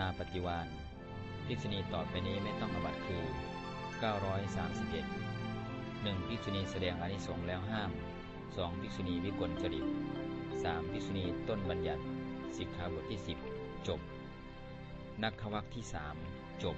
นาปฏิวานภิกษุณีต่อไปนี้ไม่ต้องอบัตคือ 931 1. ภิกษุณีแสดงอานิสงส์แล้วห้าม 2. ภิกษุณีวิกลจริต 3. ภิกษุณีต้นบัญญัติสิกขาบทที่ 10 จบนักขวักที่3จบ